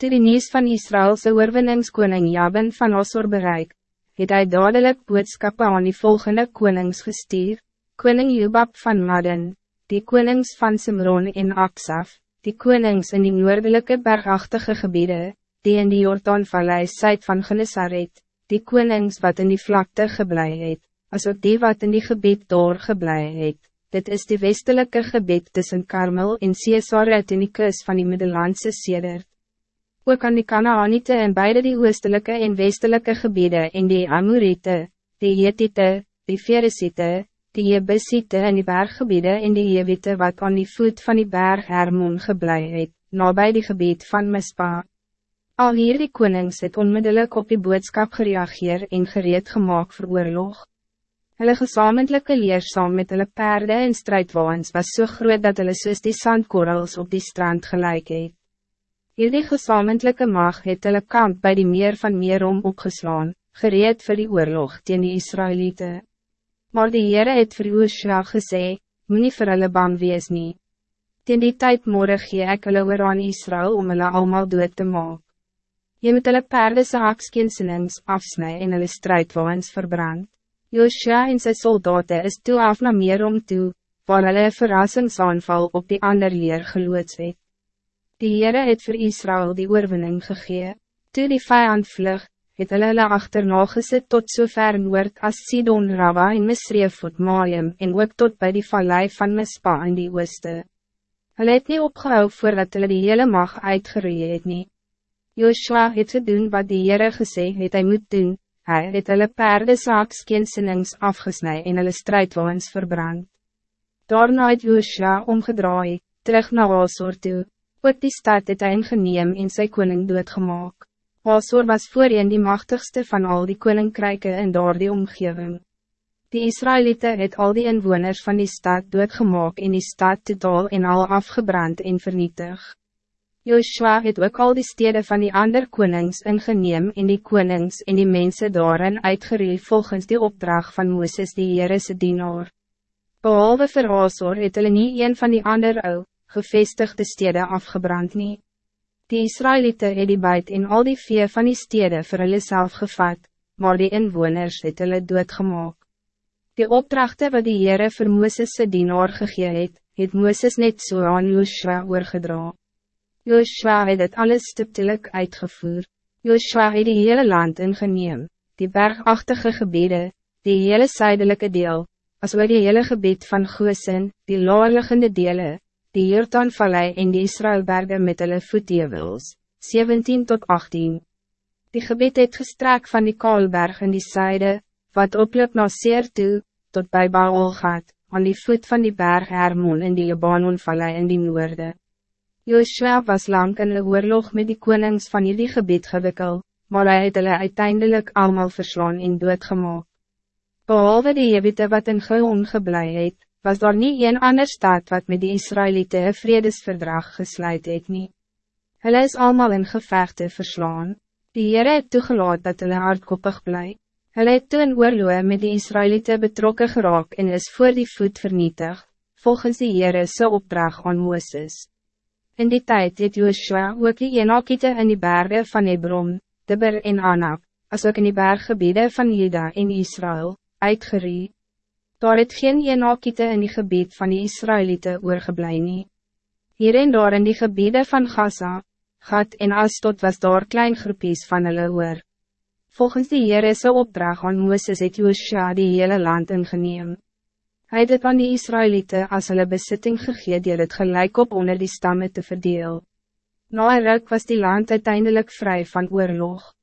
Toe die nieuws van Israëlse oorwinningskoning Jabin van Osor bereik, het hy dadelijk boodskappe aan die volgende konings gestuur, koning Jubab van Madden, die konings van Simron en Aksaf, die konings in die noordelijke bergachtige gebieden, die in die Jordaanvallei syd van Genesaret, die konings wat in die vlakte geblei het, as ook die wat in die gebied doorgeblei het. Dit is die westelijke gebied tussen Karmel en Caesaret in die kus van die Middellandse Sedert ook aan die Kanaanite en beide die oostelijke en westelijke gebieden in die Amorite, die Jetite, die Ferisite, die Jebusite en die berggebieden in die Jewite wat aan die voet van die berg Hermon geblei het, nabij die gebied van Mispa. Al hier die konings het onmiddellijk op die boodskap gereageer en gereed gemaakt voor oorlog. Hulle gesamentlijke leersaam met hulle perde en strijdwaans was so groot dat hulle soos die sandkorrels op die strand gelijk het. Hierdie gesamentlijke mag het hulle kamp bij die meer van Meerom opgeslaan, gereed voor die oorlog teen die Israëlieten. Maar die Heere het vir Oosja gesê, moet nie vir hulle bang wees nie. Teen die tijd morgen gee ek hulle oor aan Israël om hulle allemaal dood te maak. Je moet hulle perde se hakskeensenings afsny en hulle strijdwaans verbrand. Joosja en sy soldaten is toe af na Meerom toe, waar hulle een verrassingsaanval op die ander leer geloods het. Die Heere het voor Israël die oorwinning gegee. Toe die vijand vlug, het hulle hulle achterna gesit tot so ver noord as Sidon Rawa en Misreefot Maim en ook tot bij die vallei van Mispa in die ooste. Hulle het nie opgehou voordat hulle die hele mag uitgeroeie het nie. Joshua het gedoen wat die Heere gesê het hy moet doen, hy het hulle perde saakskeensenings afgesnij en hulle strijdwaans verbrand. Daarna het Joshua omgedraai, terug na Wasor toe. Ook die stad het hy ingeneem en sy koning doodgemaak. Asor was voorheen die machtigste van al die koninkryke in daar die omgeving. Die Israëlieten het al die inwoners van die stad doodgemaak en die stad totaal en al afgebrand en vernietig. Joshua het ook al die steden van die ander konings ingeneem en die konings en die mensen daarin uitgereel volgens die opdracht van Mooses die Heerese dienaar. Behalve vir Asor het hulle nie een van die ander ou, gevestigde steden afgebrand nie. Die Israëlieten het die buit in al die vee van die steden vir hulle self gevat, maar die inwoners het hulle doodgemaak. Die opdrachten wat die Heere vir Mooses se dienaar gegee het, het Mooses net so aan Joshua oorgedra. Joshua het het alles stiptelik uitgevoer. Joshua het die hele land ingeneem, die bergachtige gebieden, die hele zuidelijke deel, als we die hele gebied van Goosen, die laarliggende delen, die Jordaanvallei en die Israëlbergen met hulle voetjewels, 17 tot 18. Die gebied het gestrek van die Kaalberg in die zijde, wat oploop na Seer toe, tot bij Baal gaat, aan die voet van die berg Hermon in die Libanonvallei in die noorde. Joshua was lang in een oorlog met die konings van die gebied gewikkel, maar hij het hulle uiteindelik allemaal verslaan en doodgemaak. Behalve die Jebite wat in Geon geblei het, was daar niet een ander staat wat met die Israëlieten een vredesverdrag gesluit het nie. Hulle is allemaal in gevechte verslaan. Die Heere het toegelaat dat hulle hardkoppig bly. Hulle het toe in oorloe met die Israëlieten betrokken geraak en is voor die voet vernietig, volgens die Heere sy opdracht aan Mooses. In die tijd het Joshua ook die Enokiete in die bergen van Hebron, Dibber en Anak, as ook in die berggebieden van Juda en Israël, uitgerie. Daar het geen eenakiete in die gebied van die Israëlieten oorgeblij nie. Hier en daar in die gebieden van Gaza, Gat en Astot was daar klein groepies van hulle oor. Volgens die Heerese opdracht aan Mooses het Joshua die hele land ingeneem. Hij het het aan die Israëlieten als hulle besitting gegee die het gelijk op onder die stammen te verdeel. Na een ruk was die land uiteindelijk vrij van oorlog.